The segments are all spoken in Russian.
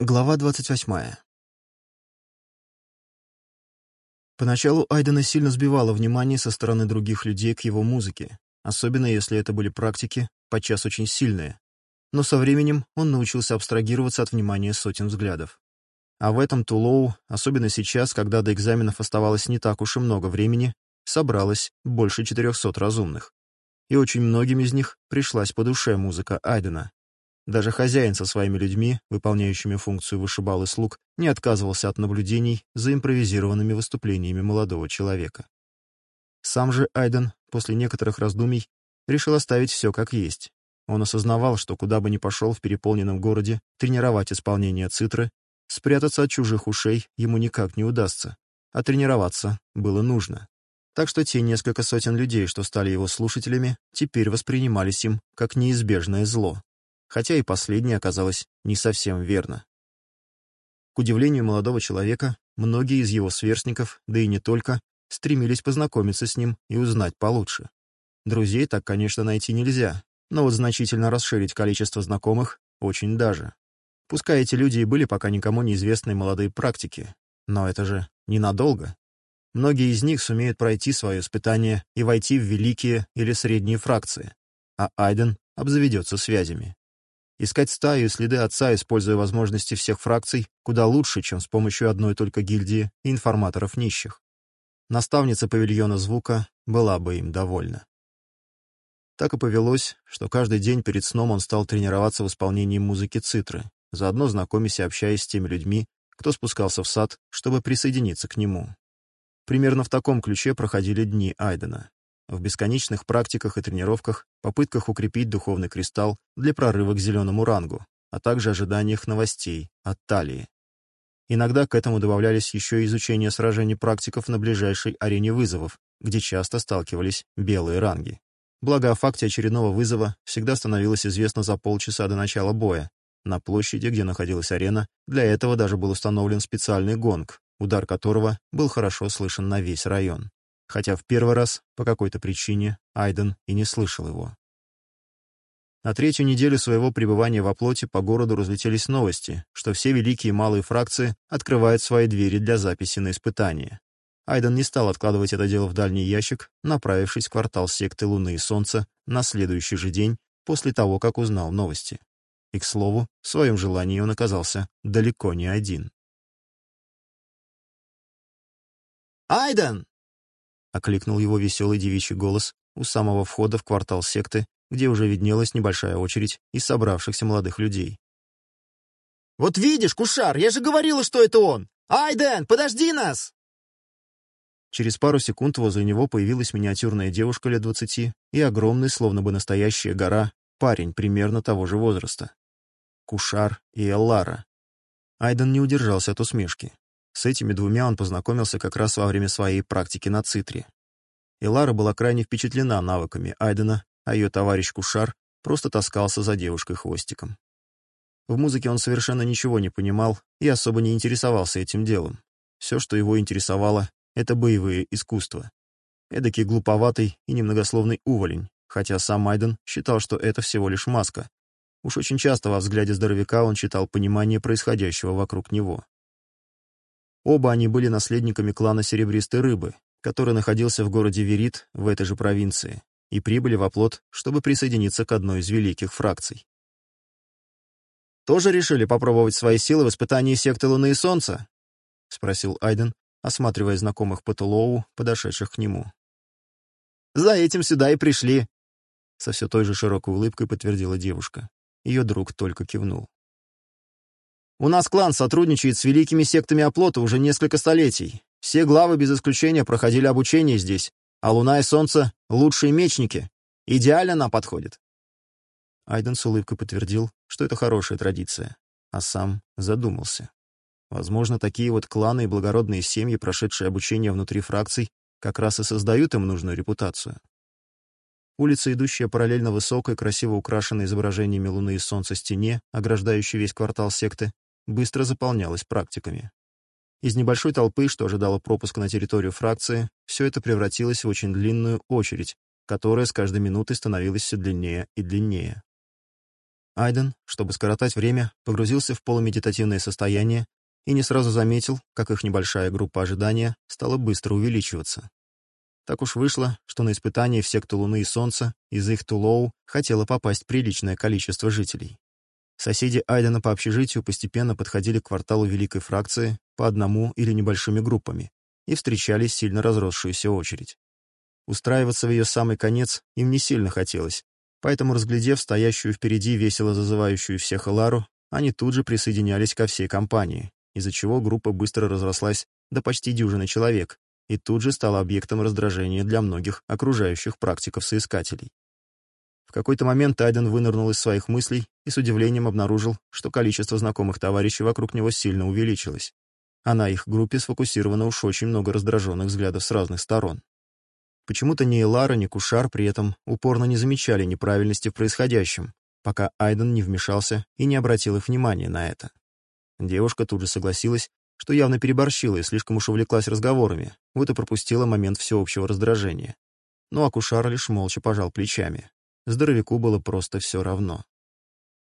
Глава 28. Поначалу Айдена сильно сбивало внимание со стороны других людей к его музыке, особенно если это были практики, подчас очень сильные. Но со временем он научился абстрагироваться от внимания сотен взглядов. А в этом Тулоу, особенно сейчас, когда до экзаменов оставалось не так уж и много времени, собралось больше 400 разумных. И очень многим из них пришлась по душе музыка Айдена. Даже хозяин со своими людьми, выполняющими функцию вышибал и слуг, не отказывался от наблюдений за импровизированными выступлениями молодого человека. Сам же Айден, после некоторых раздумий, решил оставить все как есть. Он осознавал, что куда бы ни пошел в переполненном городе, тренировать исполнение цитры, спрятаться от чужих ушей ему никак не удастся, а тренироваться было нужно. Так что те несколько сотен людей, что стали его слушателями, теперь воспринимались им как неизбежное зло хотя и последнее оказалось не совсем верно. К удивлению молодого человека, многие из его сверстников, да и не только, стремились познакомиться с ним и узнать получше. Друзей так, конечно, найти нельзя, но вот значительно расширить количество знакомых очень даже. Пускай эти люди и были пока никому неизвестные молодые практики, но это же ненадолго. Многие из них сумеют пройти свое испытание и войти в великие или средние фракции, а Айден обзаведется связями. Искать стаю и следы отца, используя возможности всех фракций, куда лучше, чем с помощью одной только гильдии и информаторов нищих. Наставница павильона звука была бы им довольна. Так и повелось, что каждый день перед сном он стал тренироваться в исполнении музыки цитры, заодно знакомясь и общаясь с теми людьми, кто спускался в сад, чтобы присоединиться к нему. Примерно в таком ключе проходили дни Айдена в бесконечных практиках и тренировках, попытках укрепить духовный кристалл для прорыва к зеленому рангу, а также ожиданиях новостей от Талии. Иногда к этому добавлялись еще и изучение сражений практиков на ближайшей арене вызовов, где часто сталкивались белые ранги. Благо о факте очередного вызова всегда становилось известно за полчаса до начала боя. На площади, где находилась арена, для этого даже был установлен специальный гонг, удар которого был хорошо слышен на весь район хотя в первый раз, по какой-то причине, Айден и не слышал его. На третью неделю своего пребывания во плоти по городу разлетелись новости, что все великие и малые фракции открывают свои двери для записи на испытание. Айден не стал откладывать это дело в дальний ящик, направившись в квартал секты Луны и Солнца на следующий же день после того, как узнал новости. И, к слову, в своем желании он оказался далеко не один. «Айден!» — окликнул его веселый девичий голос у самого входа в квартал секты, где уже виднелась небольшая очередь из собравшихся молодых людей. «Вот видишь, Кушар, я же говорила, что это он! Ай, Дэн, подожди нас!» Через пару секунд возле него появилась миниатюрная девушка лет двадцати и огромный, словно бы настоящая гора, парень примерно того же возраста. Кушар и Эллара. Айден не удержался от усмешки. С этими двумя он познакомился как раз во время своей практики на Цитре. И Лара была крайне впечатлена навыками Айдена, а ее товарищ Кушар просто таскался за девушкой хвостиком. В музыке он совершенно ничего не понимал и особо не интересовался этим делом. Все, что его интересовало, это боевые искусства. Эдакий глуповатый и немногословный уволень, хотя сам Айден считал, что это всего лишь маска. Уж очень часто во взгляде здоровяка он читал понимание происходящего вокруг него. Оба они были наследниками клана Серебристой Рыбы, который находился в городе Верит в этой же провинции, и прибыли в оплот, чтобы присоединиться к одной из великих фракций. «Тоже решили попробовать свои силы в испытании секты Луны и Солнца?» — спросил Айден, осматривая знакомых по подошедших к нему. «За этим сюда и пришли», — со все той же широкой улыбкой подтвердила девушка. Ее друг только кивнул. У нас клан сотрудничает с великими сектами оплота уже несколько столетий. Все главы без исключения проходили обучение здесь, а Луна и Солнце — лучшие мечники. Идеально нам подходит». Айден с улыбкой подтвердил, что это хорошая традиция, а сам задумался. Возможно, такие вот кланы и благородные семьи, прошедшие обучение внутри фракций, как раз и создают им нужную репутацию. Улица, идущая параллельно высокой, красиво украшенной изображениями Луны и Солнца стене, ограждающей весь квартал секты, быстро заполнялась практиками. Из небольшой толпы, что ожидала пропуска на территорию фракции, все это превратилось в очень длинную очередь, которая с каждой минутой становилась все длиннее и длиннее. Айден, чтобы скоротать время, погрузился в полумедитативное состояние и не сразу заметил, как их небольшая группа ожидания стала быстро увеличиваться. Так уж вышло, что на испытание в секту Луны и Солнца из их Тулоу хотело попасть приличное количество жителей. Соседи Айдена по общежитию постепенно подходили к кварталу Великой фракции по одному или небольшими группами и встречали сильно разросшуюся очередь. Устраиваться в ее самый конец им не сильно хотелось, поэтому, разглядев стоящую впереди весело зазывающую всех Элару, они тут же присоединялись ко всей компании, из-за чего группа быстро разрослась до почти дюжины человек и тут же стала объектом раздражения для многих окружающих практиков-соискателей. В какой-то момент Айден вынырнул из своих мыслей и с удивлением обнаружил, что количество знакомых товарищей вокруг него сильно увеличилось, а на их группе сфокусировано уж очень много раздраженных взглядов с разных сторон. Почему-то ни Лара, ни Кушар при этом упорно не замечали неправильности в происходящем, пока Айден не вмешался и не обратил их внимания на это. Девушка тут же согласилась, что явно переборщила и слишком уж увлеклась разговорами, вот и пропустила момент всеобщего раздражения. Ну а Кушар лишь молча пожал плечами здоровяку было просто все равно.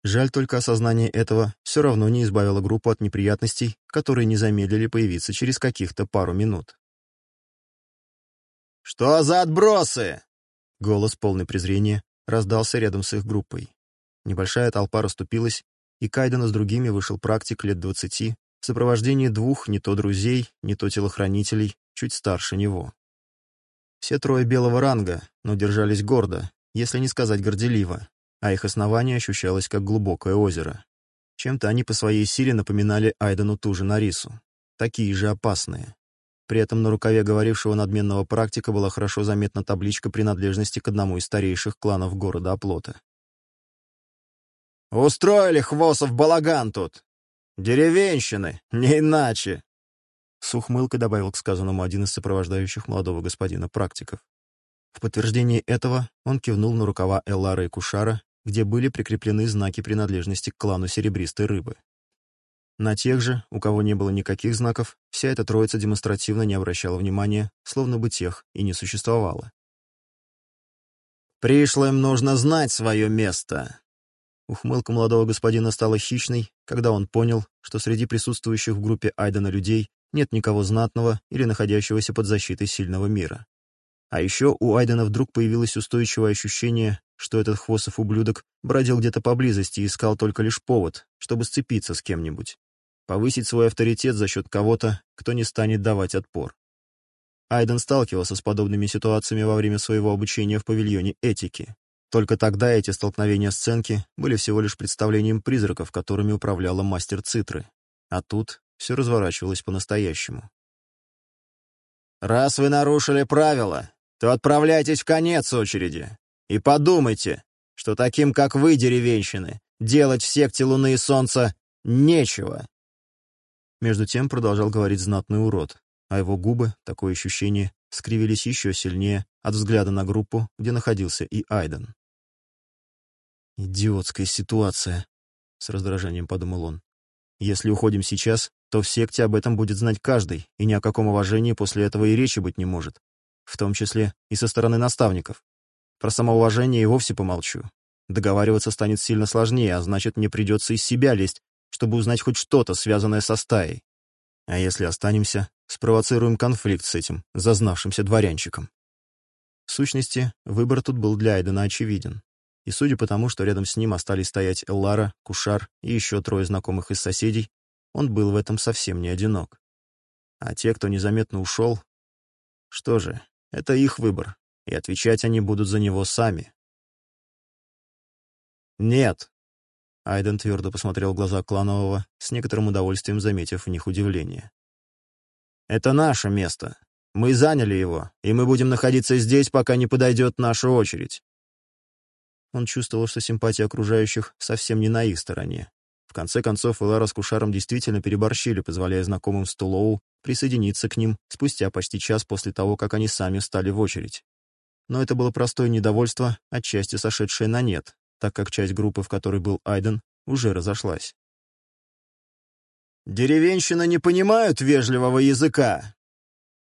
Жаль только осознание этого все равно не избавило группу от неприятностей, которые не замедлили появиться через каких-то пару минут. «Что за отбросы?» Голос, полный презрения, раздался рядом с их группой. Небольшая толпа расступилась, и Кайдена с другими вышел практик лет двадцати в сопровождении двух не то друзей, не то телохранителей, чуть старше него. Все трое белого ранга, но держались гордо, если не сказать горделиво, а их основание ощущалось как глубокое озеро. Чем-то они по своей силе напоминали Айдену ту же Нарису. Такие же опасные. При этом на рукаве говорившего надменного практика была хорошо заметна табличка принадлежности к одному из старейших кланов города Оплота. «Устроили хвосов балаган тут! Деревенщины, не иначе!» С ухмылкой добавил к сказанному один из сопровождающих молодого господина практиков. В подтверждение этого он кивнул на рукава Эллары и Кушара, где были прикреплены знаки принадлежности к клану Серебристой Рыбы. На тех же, у кого не было никаких знаков, вся эта троица демонстративно не обращала внимания, словно бы тех и не существовало. «Пришлым нужно знать свое место!» Ухмылка молодого господина стала хищной, когда он понял, что среди присутствующих в группе Айдена людей нет никого знатного или находящегося под защитой сильного мира. А еще у Айдена вдруг появилось устойчивое ощущение, что этот хвостов ублюдок бродил где-то поблизости и искал только лишь повод, чтобы сцепиться с кем-нибудь, повысить свой авторитет за счет кого-то, кто не станет давать отпор. Айден сталкивался с подобными ситуациями во время своего обучения в павильоне этики. Только тогда эти столкновения сценки были всего лишь представлением призраков, которыми управляла мастер Цитры. А тут все разворачивалось по-настоящему. «Раз вы нарушили правила, то отправляйтесь в конец очереди. И подумайте, что таким, как вы, деревенщины, делать в секте Луны и Солнца нечего. Между тем продолжал говорить знатный урод, а его губы, такое ощущение, скривились еще сильнее от взгляда на группу, где находился и Айден. «Идиотская ситуация», — с раздражением подумал он. «Если уходим сейчас, то в секте об этом будет знать каждый, и ни о каком уважении после этого и речи быть не может в том числе и со стороны наставников. Про самоуважение и вовсе помолчу. Договариваться станет сильно сложнее, а значит, мне придется из себя лезть, чтобы узнать хоть что-то, связанное со стаей. А если останемся, спровоцируем конфликт с этим зазнавшимся дворянчиком. В сущности, выбор тут был для Айдена очевиден. И судя по тому, что рядом с ним остались стоять Эллара, Кушар и еще трое знакомых из соседей, он был в этом совсем не одинок. А те, кто незаметно ушел... Что же, это их выбор, и отвечать они будут за него сами. «Нет!» Айден твердо посмотрел в глаза Кланового, с некоторым удовольствием заметив в них удивление. «Это наше место. Мы заняли его, и мы будем находиться здесь, пока не подойдет наша очередь». Он чувствовал, что симпатия окружающих совсем не на их стороне конце концов, Элара с Кушаром действительно переборщили, позволяя знакомым в присоединиться к ним спустя почти час после того, как они сами встали в очередь. Но это было простое недовольство, отчасти сошедшее на нет, так как часть группы, в которой был Айден, уже разошлась. «Деревенщины не понимают вежливого языка!»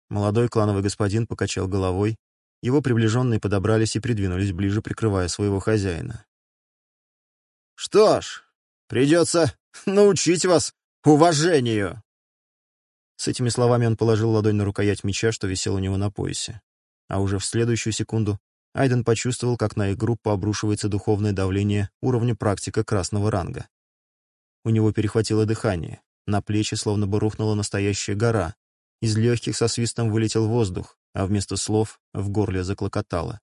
Молодой клановый господин покачал головой. Его приближенные подобрались и придвинулись ближе, прикрывая своего хозяина. «Что ж, Придется научить вас уважению!» С этими словами он положил ладонь на рукоять меча, что висел у него на поясе. А уже в следующую секунду Айден почувствовал, как на их группу обрушивается духовное давление уровня практика красного ранга. У него перехватило дыхание, на плечи словно бы рухнула настоящая гора, из легких со свистом вылетел воздух, а вместо слов в горле заклокотало.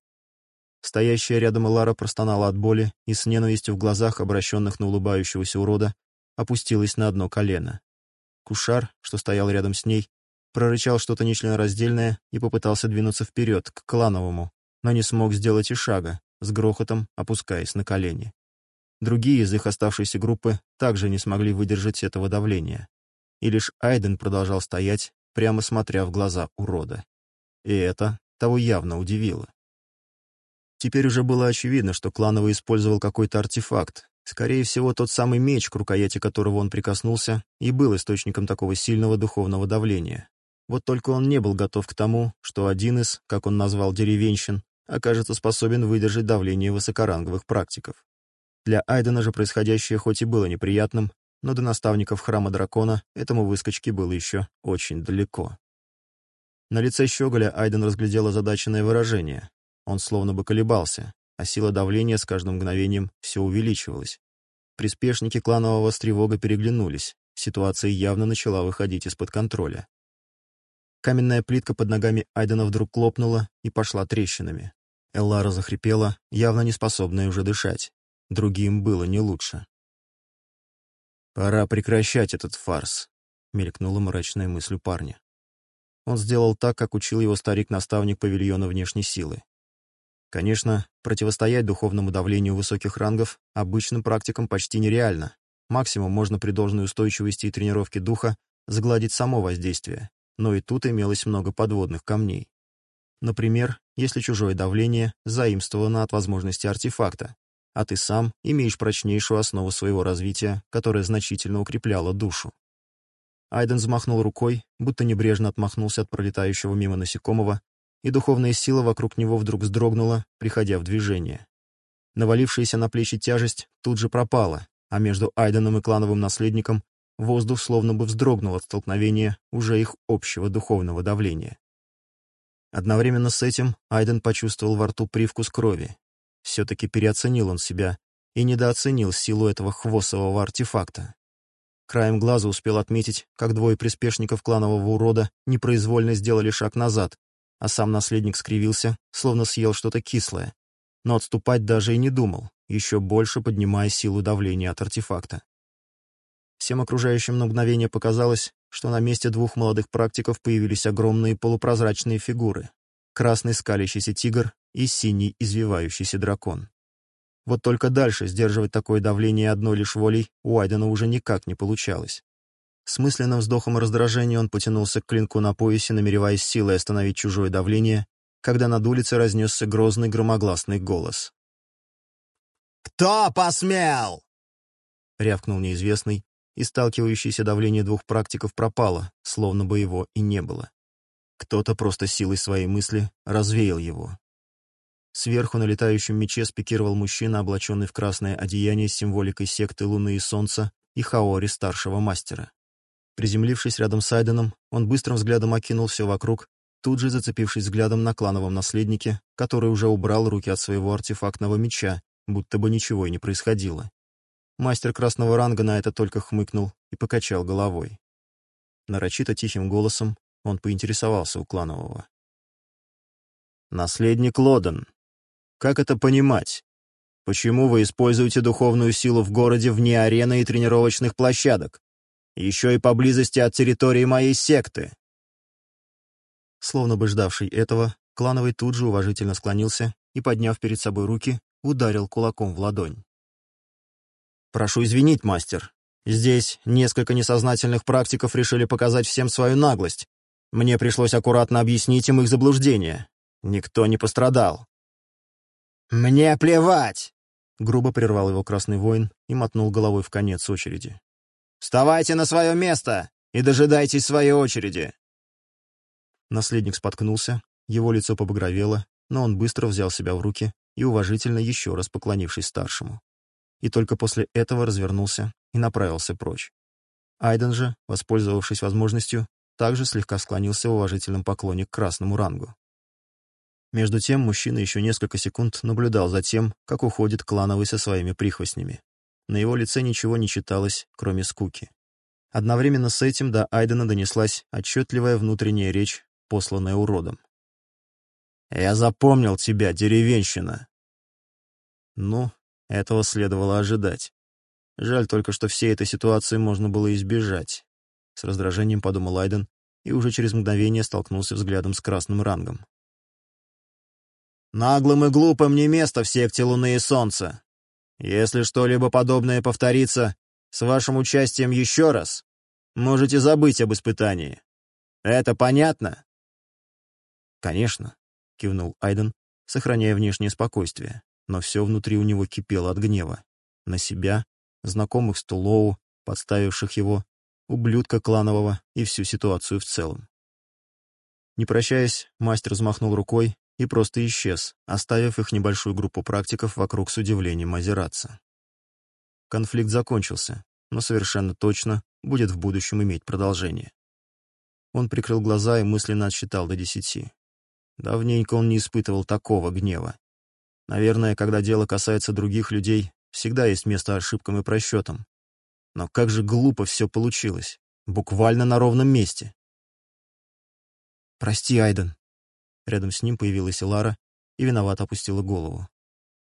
Стоящая рядом Лара простонала от боли и с ненавистью в глазах, обращенных на улыбающегося урода, опустилась на одно колено. Кушар, что стоял рядом с ней, прорычал что-то нечленораздельное и попытался двинуться вперед, к клановому, но не смог сделать и шага, с грохотом опускаясь на колени. Другие из их оставшейся группы также не смогли выдержать этого давления. И лишь Айден продолжал стоять, прямо смотря в глаза урода. И это того явно удивило. Теперь уже было очевидно, что Клановый использовал какой-то артефакт. Скорее всего, тот самый меч, к рукояти которого он прикоснулся, и был источником такого сильного духовного давления. Вот только он не был готов к тому, что один из, как он назвал деревенщин, окажется способен выдержать давление высокоранговых практиков. Для Айдена же происходящее хоть и было неприятным, но до наставников храма дракона этому выскочке было еще очень далеко. На лице Щеголя Айден разглядел озадаченное выражение, он словно бы колебался, а сила давления с каждым мгновением все увеличивалась. Приспешники кланового с тревога переглянулись, ситуация явно начала выходить из-под контроля. Каменная плитка под ногами Айдена вдруг лопнула и пошла трещинами. Эллара захрипела, явно не способная уже дышать. Другим было не лучше. «Пора прекращать этот фарс», — мелькнула мрачная мысль парня. Он сделал так, как учил его старик-наставник павильона внешней силы. Конечно, противостоять духовному давлению высоких рангов обычным практикам почти нереально. Максимум можно при должной устойчивости и тренировке духа сгладить само воздействие, но и тут имелось много подводных камней. Например, если чужое давление заимствовано от возможности артефакта, а ты сам имеешь прочнейшую основу своего развития, которая значительно укрепляла душу. Айден взмахнул рукой, будто небрежно отмахнулся от пролетающего мимо насекомого и духовная сила вокруг него вдруг вздрогнула, приходя в движение. Навалившаяся на плечи тяжесть тут же пропала, а между Айденом и клановым наследником воздух словно бы вздрогнул от столкновения уже их общего духовного давления. Одновременно с этим Айден почувствовал во рту привкус крови. Все-таки переоценил он себя и недооценил силу этого хвосового артефакта. Краем глаза успел отметить, как двое приспешников кланового урода непроизвольно сделали шаг назад, а сам наследник скривился, словно съел что-то кислое, но отступать даже и не думал, еще больше поднимая силу давления от артефакта. Всем окружающим на мгновение показалось, что на месте двух молодых практиков появились огромные полупрозрачные фигуры — красный скалящийся тигр и синий извивающийся дракон. Вот только дальше сдерживать такое давление одной лишь волей у Айдена уже никак не получалось. С мысленным вздохом раздражения он потянулся к клинку на поясе, намереваясь силой остановить чужое давление, когда над улицей разнесся грозный громогласный голос. «Кто посмел?» — рявкнул неизвестный, и сталкивающееся давление двух практиков пропало, словно бы его и не было. Кто-то просто силой своей мысли развеял его. Сверху на летающем мече спикировал мужчина, облаченный в красное одеяние с символикой секты Луны и Солнца и Хаори старшего мастера. Приземлившись рядом с Айденом, он быстрым взглядом окинул все вокруг, тут же зацепившись взглядом на клановом наследнике, который уже убрал руки от своего артефактного меча, будто бы ничего и не происходило. Мастер красного ранга на это только хмыкнул и покачал головой. Нарочито тихим голосом он поинтересовался у кланового. «Наследник Лоден, как это понимать? Почему вы используете духовную силу в городе вне арены и тренировочных площадок? Еще и поблизости от территории моей секты. Словно бы ждавший этого, Клановый тут же уважительно склонился и, подняв перед собой руки, ударил кулаком в ладонь. «Прошу извинить, мастер. Здесь несколько несознательных практиков решили показать всем свою наглость. Мне пришлось аккуратно объяснить им их заблуждение. Никто не пострадал». «Мне плевать!» — грубо прервал его красный воин и мотнул головой в конец очереди. Вставайте на свое место и дожидайтесь своей очереди!» Наследник споткнулся, его лицо побагровело, но он быстро взял себя в руки и уважительно еще раз поклонившись старшему. И только после этого развернулся и направился прочь. Айден же, воспользовавшись возможностью, также слегка склонился в уважительном поклоне к красному рангу. Между тем мужчина еще несколько секунд наблюдал за тем, как уходит клановый со своими прихвостнями. На его лице ничего не читалось, кроме скуки. Одновременно с этим до Айдена донеслась отчетливая внутренняя речь, посланная уродом. «Я запомнил тебя, деревенщина!» Ну, этого следовало ожидать. Жаль только, что всей этой ситуации можно было избежать. С раздражением подумал Айден и уже через мгновение столкнулся взглядом с красным рангом. «Наглым и глупым не место в секте Луны и Солнца!» Если что-либо подобное повторится с вашим участием еще раз, можете забыть об испытании. Это понятно?» «Конечно», — кивнул Айден, сохраняя внешнее спокойствие, но все внутри у него кипело от гнева. На себя, знакомых Стулоу, подставивших его, ублюдка кланового и всю ситуацию в целом. Не прощаясь, мастер взмахнул рукой, и просто исчез, оставив их небольшую группу практиков вокруг с удивлением озираться. Конфликт закончился, но совершенно точно будет в будущем иметь продолжение. Он прикрыл глаза и мысленно отсчитал до десяти. Давненько он не испытывал такого гнева. Наверное, когда дело касается других людей, всегда есть место ошибкам и просчетам. Но как же глупо все получилось. Буквально на ровном месте. «Прости, Айден», Рядом с ним появилась Лара и виновато опустила голову.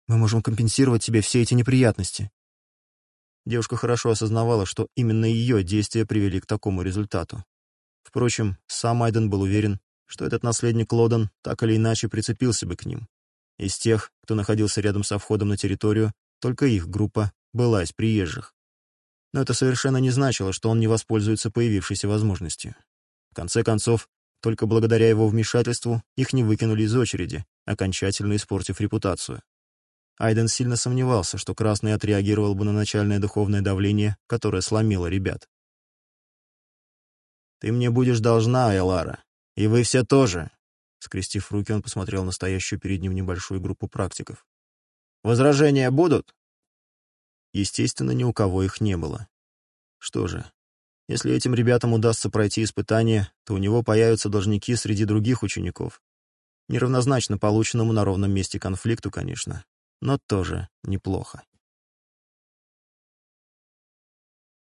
«Мы можем компенсировать тебе все эти неприятности». Девушка хорошо осознавала, что именно ее действия привели к такому результату. Впрочем, сам Айден был уверен, что этот наследник Лодон так или иначе прицепился бы к ним. Из тех, кто находился рядом со входом на территорию, только их группа была из приезжих. Но это совершенно не значило, что он не воспользуется появившейся возможностью. В конце концов, только благодаря его вмешательству их не выкинули из очереди, окончательно испортив репутацию. Айден сильно сомневался, что Красный отреагировал бы на начальное духовное давление, которое сломило ребят. «Ты мне будешь должна, Элара, и вы все тоже!» Скрестив руки, он посмотрел на стоящую перед ним небольшую группу практиков. «Возражения будут?» Естественно, ни у кого их не было. Что же, если этим ребятам удастся пройти испытание, то у него появятся должники среди других учеников. Неравнозначно полученному на ровном месте конфликту, конечно, но тоже неплохо.